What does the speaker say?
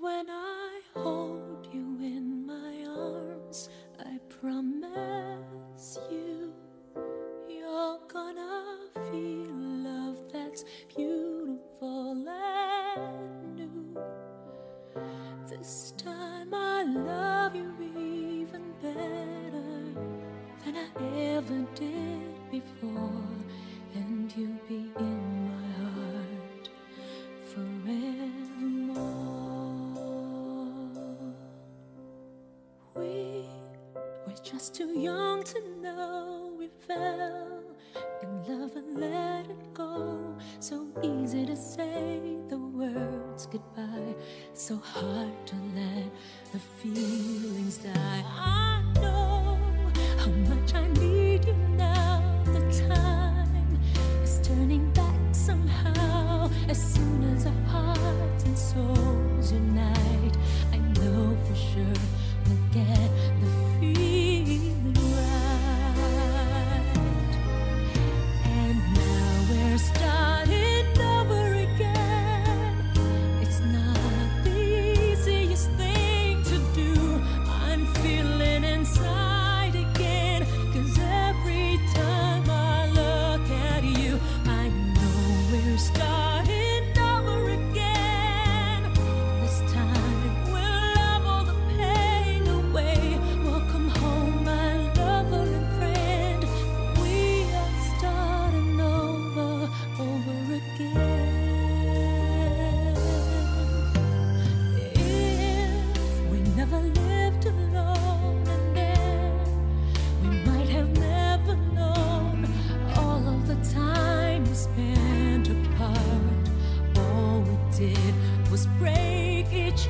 When I hold you in my arms, I promise you, you're gonna feel love that's beautiful and new. This time I love you were just too young to know we fell in love and let it go. So easy to say the words goodbye, so hard to let the feelings die. I know how much I need you now. The time is turning back somehow. As soon as our hearts and souls unite, I know for sure did was break each